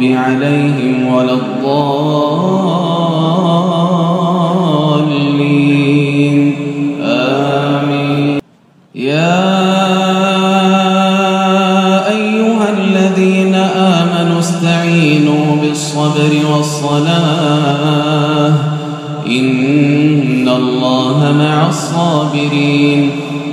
عليهم ولا الضالين. آمين. يا أيها الذين آمنوا استعينوا بالصبر والصلاة. إن الله مع الصابرين.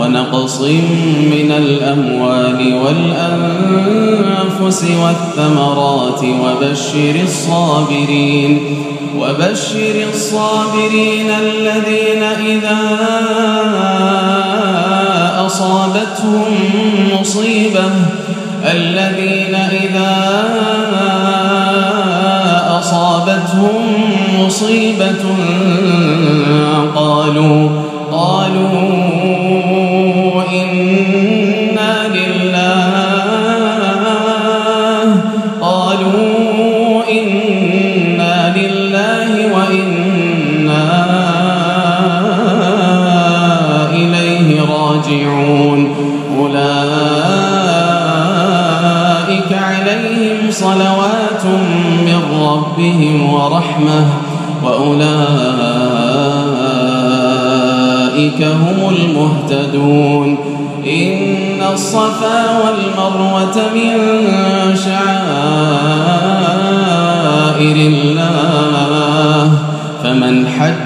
ونقص من الأموال والأنفس والثمرات وبشر الصابرين وبشر الصابرين الذين إذا أصابتهم مصيبة الذين إذا أصابتهم مصيبة قالوا وأولئك هم المهتدون. إن الصفا والمروة من شعائر الله فمن حج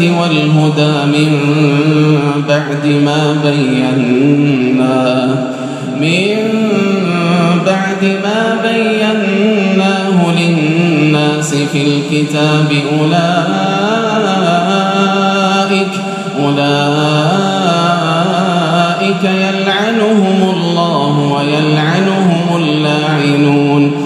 والهدى من بعد ما بيناه من بعد ما بيناه للناس في الكتاب أولئك أولئك يلعنهم الله ويلعنهم اللاعنون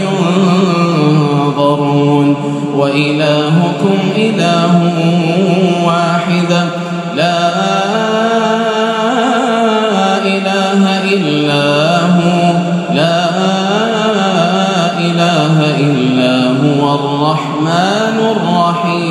وإلهكم إله واحد. لا إله إلا هو. لا إله إلا هو الرحمن الرحيم.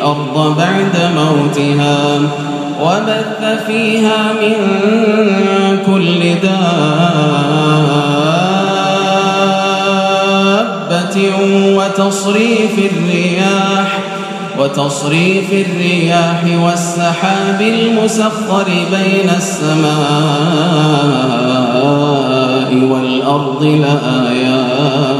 الأرض بعد موتها وبث فيها من كل دابة وتصريف الرياح وتصريف الرياح والسحاب المسخر بين السماء والأرض لآيات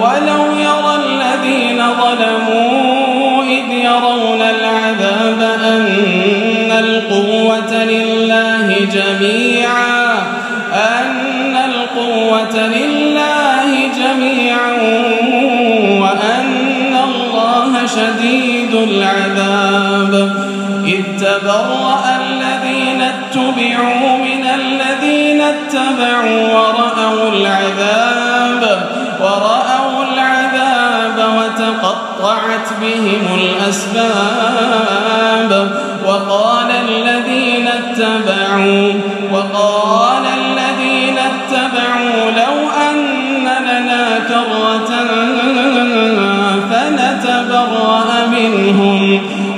ولو يرى الذين ظلموا إذ يرون العذاب أن القوة لله جميعا أن القوة لله جميعا شديد العذاب. إذ تبرأ الذين اتبعوا من الذين اتبعوا بهم الأسباب. وقال الذين اتبعوا وقال الذين اتبعوا لو أن لنا كرة فنتبرأ منهم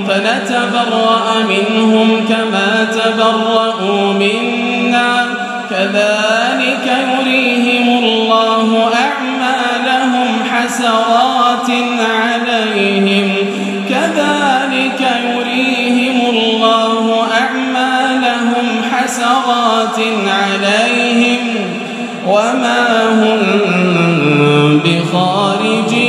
فنتبرأ منهم كما تبرأوا منا. كذلك يريهم الله أعمالهم عليهم. كذلك يريهم الله أعمالهم حسرات عليهم. وما هم بخارجين.